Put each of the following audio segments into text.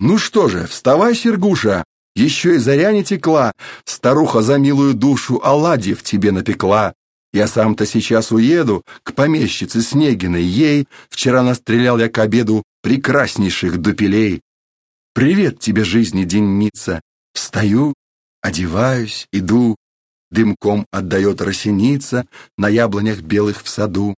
Ну что же, вставай, Сергуша, еще и заря не текла, старуха за милую душу оладьев тебе напекла. Я сам-то сейчас уеду к помещице Снегиной, ей вчера настрелял я к обеду прекраснейших дупелей. Привет тебе, жизни, денница, встаю, одеваюсь, иду, дымком отдает росеница на яблонях белых в саду.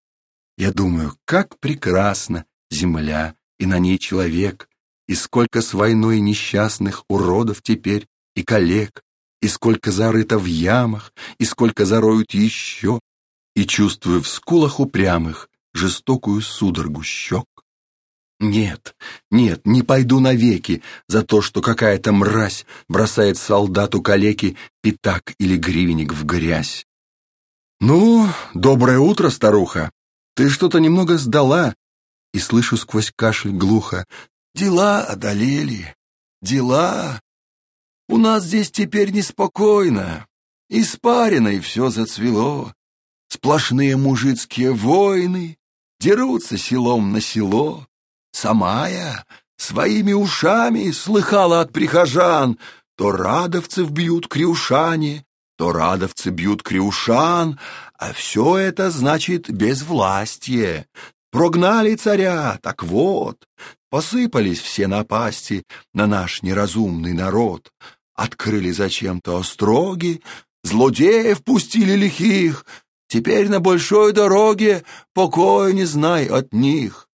Я думаю, как прекрасна земля, и на ней человек, и сколько с войной несчастных уродов теперь и коллег, и сколько зарыто в ямах, и сколько зароют еще, и чувствую в скулах упрямых жестокую судорогу щек. Нет, нет, не пойду навеки за то, что какая-то мразь бросает солдату калеки пятак или гривенник в грязь. Ну, доброе утро, старуха. Ты что-то немного сдала. И слышу сквозь кашель глухо. Дела одолели, дела. У нас здесь теперь неспокойно. Испарено и все зацвело. Сплошные мужицкие войны, дерутся селом на село. Сама я своими ушами слыхала от прихожан, то радовцев бьют криушане, то радовцы бьют криушан, а все это значит безвластие. Прогнали царя, так вот, посыпались все напасти на наш неразумный народ. Открыли зачем-то остроги, злодеев пустили лихих, теперь на большой дороге покоя не знай от них.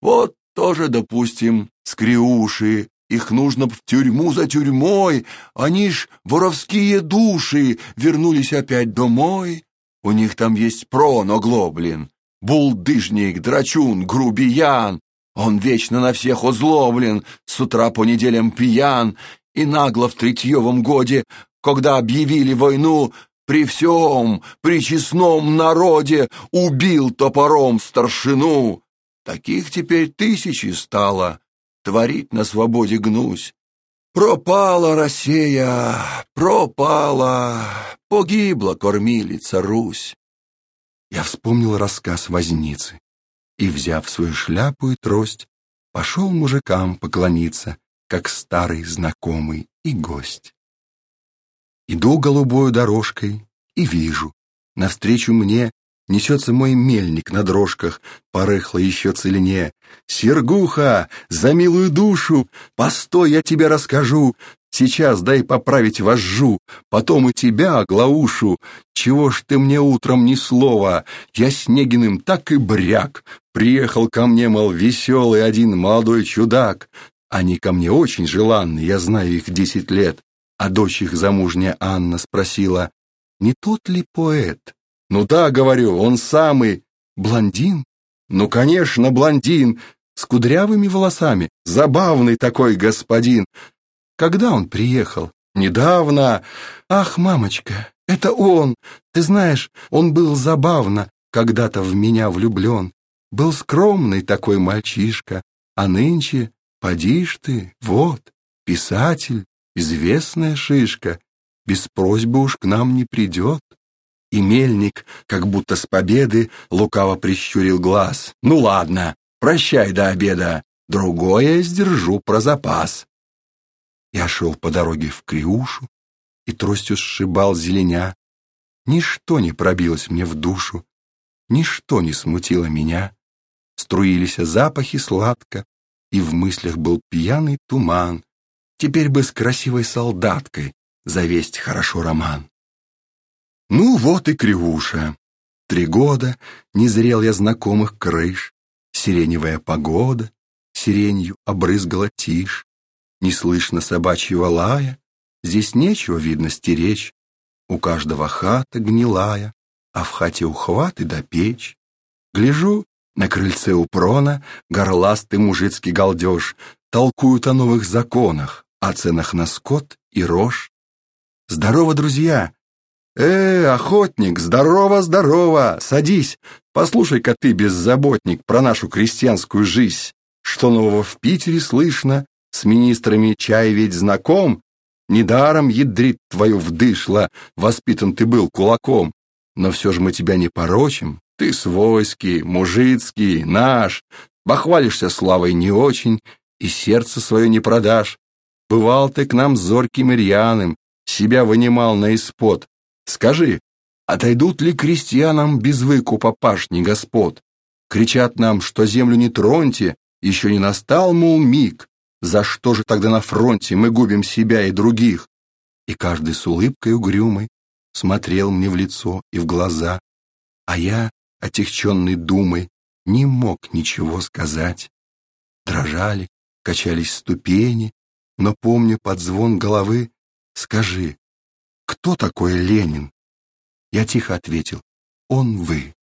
Вот тоже, допустим, скриуши. Их нужно в тюрьму за тюрьмой. Они ж воровские души вернулись опять домой. У них там есть проноглоблин, булдыжник, драчун, грубиян. Он вечно на всех озловлен, с утра по неделям пьян, и нагло в третьевом годе, когда объявили войну, при всем, при честном народе убил топором старшину. Таких теперь тысячи стало, творить на свободе гнусь. Пропала Россия, пропала, погибла кормилица Русь. Я вспомнил рассказ возницы и, взяв свою шляпу и трость, пошел мужикам поклониться, как старый знакомый и гость. Иду голубой дорожкой и вижу, навстречу мне Несется мой мельник на дрожках, порыхло еще целине. «Сергуха, за милую душу! Постой, я тебе расскажу! Сейчас дай поправить вожжу, потом и тебя оглаушу. Чего ж ты мне утром ни слова? Я Снегиным так и бряк. Приехал ко мне, мол, веселый один молодой чудак. Они ко мне очень желанны, я знаю их десять лет. А дочь их замужняя Анна спросила, не тот ли поэт? Ну да, говорю, он самый. Блондин? Ну, конечно, блондин. С кудрявыми волосами. Забавный такой господин. Когда он приехал? Недавно. Ах, мамочка, это он. Ты знаешь, он был забавно, когда-то в меня влюблен. Был скромный такой мальчишка, а нынче, поди ж ты, вот, писатель, известная шишка, без просьбы уж к нам не придет. И мельник, как будто с победы, лукаво прищурил глаз. «Ну ладно, прощай до обеда, другое сдержу про запас». Я шел по дороге в Криушу и тростью сшибал зеленя. Ничто не пробилось мне в душу, ничто не смутило меня. Струились запахи сладко, и в мыслях был пьяный туман. Теперь бы с красивой солдаткой завесть хорошо роман. Ну вот и Кривуша. Три года не зрел я знакомых крыш. Сиреневая погода, сиренью обрызгала тишь. Не слышно собачьего лая, здесь нечего, видно, стеречь. У каждого хата гнилая, а в хате ухват и до печь. Гляжу, на крыльце у прона горластый мужицкий галдеж толкуют о новых законах, о ценах на скот и рожь. Здорово, друзья! «Э, охотник, здорово-здорово! Садись! Послушай-ка ты, беззаботник, про нашу крестьянскую жизнь. Что нового в Питере слышно? С министрами чай ведь знаком? Недаром ядрит твою вдышло, воспитан ты был кулаком. Но все же мы тебя не порочим. Ты свойский, мужицкий, наш. Бахвалишься славой не очень, и сердце свое не продашь. Бывал ты к нам зорким и рьяным, себя вынимал на испод. Скажи, отойдут ли крестьянам без выкупа пашни господ? Кричат нам, что землю не троньте, еще не настал, мол, миг. За что же тогда на фронте мы губим себя и других? И каждый с улыбкой угрюмой смотрел мне в лицо и в глаза, а я, отягченный думой, не мог ничего сказать. Дрожали, качались ступени, но, помню под звон головы, скажи, кто такой Ленин? Я тихо ответил, он вы.